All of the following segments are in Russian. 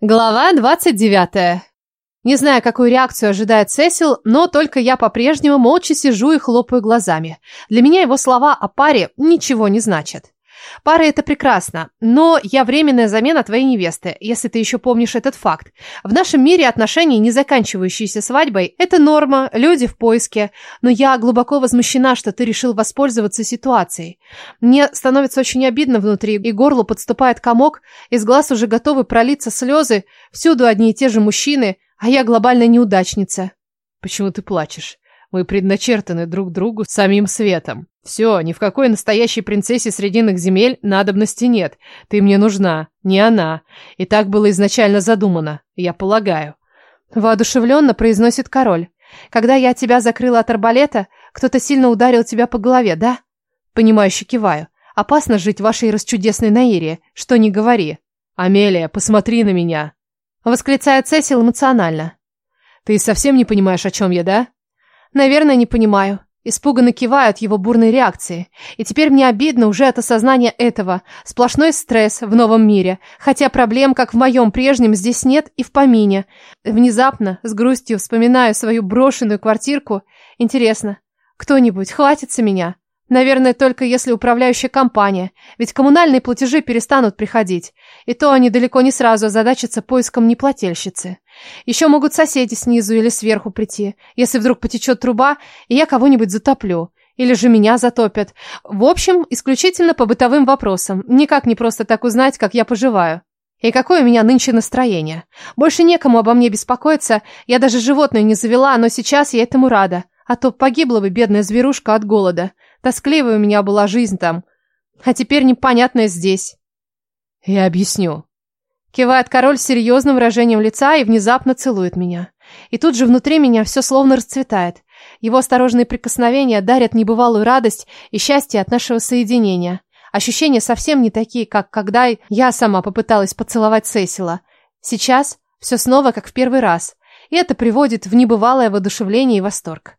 Глава 29. Не знаю, какую реакцию ожидает Сесил, но только я по-прежнему молча сижу и хлопаю глазами. Для меня его слова о паре ничего не значат. Пара – это прекрасно, но я временная замена твоей невесты, если ты еще помнишь этот факт. В нашем мире отношения, не заканчивающиеся свадьбой, это норма, люди в поиске, но я глубоко возмущена, что ты решил воспользоваться ситуацией. Мне становится очень обидно внутри, и горло подступает комок, из глаз уже готовы пролиться слезы, всюду одни и те же мужчины, а я глобальная неудачница. Почему ты плачешь? Мы предначертаны друг другу самим светом. Все, ни в какой настоящей принцессе срединных земель надобности нет. Ты мне нужна, не она. И так было изначально задумано, я полагаю. Воодушевленно произносит король. Когда я тебя закрыла от арбалета, кто-то сильно ударил тебя по голове, да? Понимающе киваю. Опасно жить в вашей расчудесной Наире, что не говори. Амелия, посмотри на меня. Восклицает Цесил эмоционально. Ты совсем не понимаешь, о чем я, да? Наверное, не понимаю. Испуганно киваю от его бурной реакции. И теперь мне обидно уже от осознания этого. Сплошной стресс в новом мире. Хотя проблем, как в моем прежнем, здесь нет и в помине. Внезапно, с грустью, вспоминаю свою брошенную квартирку. Интересно, кто-нибудь хватится меня? Наверное, только если управляющая компания, ведь коммунальные платежи перестанут приходить. И то они далеко не сразу озадачатся поиском неплательщицы. Еще могут соседи снизу или сверху прийти, если вдруг потечет труба, и я кого-нибудь затоплю. Или же меня затопят. В общем, исключительно по бытовым вопросам. Никак не просто так узнать, как я поживаю. И какое у меня нынче настроение. Больше некому обо мне беспокоиться. Я даже животное не завела, но сейчас я этому рада. А то погибла бы бедная зверушка от голода. Тоскливая у меня была жизнь там. А теперь непонятная здесь. Я объясню. Кивает король с серьезным выражением лица и внезапно целует меня. И тут же внутри меня все словно расцветает. Его осторожные прикосновения дарят небывалую радость и счастье от нашего соединения. Ощущения совсем не такие, как когда я сама попыталась поцеловать Сесила. Сейчас все снова как в первый раз. И это приводит в небывалое воодушевление и восторг.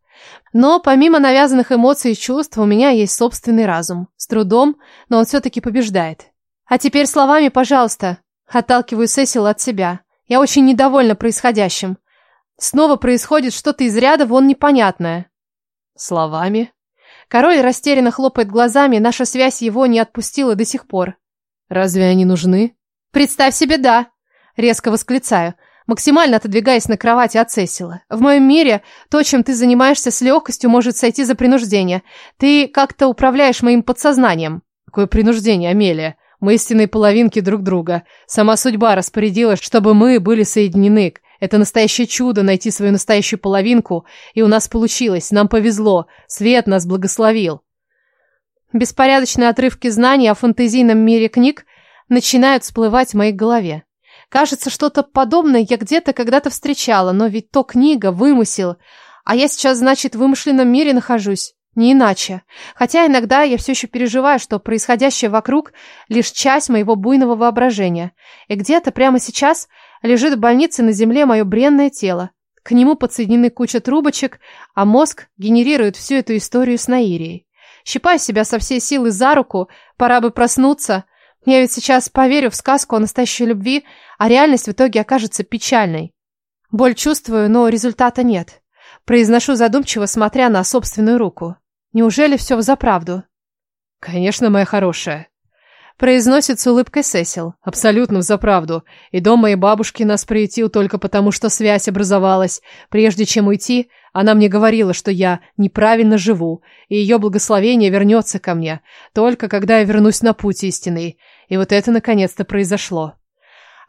Но помимо навязанных эмоций и чувств, у меня есть собственный разум. С трудом, но он все-таки побеждает. А теперь словами, пожалуйста. Отталкиваю Сесила от себя. Я очень недовольна происходящим. Снова происходит что-то из ряда вон непонятное. Словами? Король растерянно хлопает глазами, наша связь его не отпустила до сих пор. Разве они нужны? Представь себе, да. Резко восклицаю максимально отодвигаясь на кровати от Сесила. В моем мире то, чем ты занимаешься с легкостью, может сойти за принуждение. Ты как-то управляешь моим подсознанием. Какое принуждение, Амелия? Мы истинные половинки друг друга. Сама судьба распорядилась, чтобы мы были соединены. Это настоящее чудо найти свою настоящую половинку, и у нас получилось. Нам повезло. Свет нас благословил. Беспорядочные отрывки знаний о фантазийном мире книг начинают всплывать в моей голове. Кажется, что-то подобное я где-то когда-то встречала, но ведь то книга, вымысел. А я сейчас, значит, в вымышленном мире нахожусь. Не иначе. Хотя иногда я все еще переживаю, что происходящее вокруг лишь часть моего буйного воображения. И где-то прямо сейчас лежит в больнице на земле мое бренное тело. К нему подсоединены куча трубочек, а мозг генерирует всю эту историю с Наирией. Щипаю себя со всей силы за руку, пора бы проснуться, я ведь сейчас поверю в сказку о настоящей любви, а реальность в итоге окажется печальной. Боль чувствую, но результата нет. Произношу задумчиво, смотря на собственную руку. Неужели все взаправду? Конечно, моя хорошая. Произносит с улыбкой Сесил. Абсолютно взаправду. И дом моей бабушки нас приютил только потому, что связь образовалась. Прежде чем уйти, она мне говорила, что я неправильно живу, и ее благословение вернется ко мне, только когда я вернусь на путь истинный. И вот это наконец-то произошло.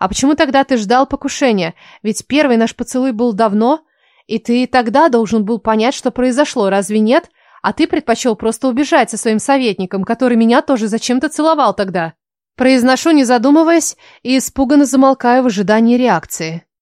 А почему тогда ты ждал покушения? Ведь первый наш поцелуй был давно, и ты тогда должен был понять, что произошло, разве нет? А ты предпочел просто убежать со своим советником, который меня тоже зачем-то целовал тогда. Произношу, не задумываясь, и испуганно замолкаю в ожидании реакции.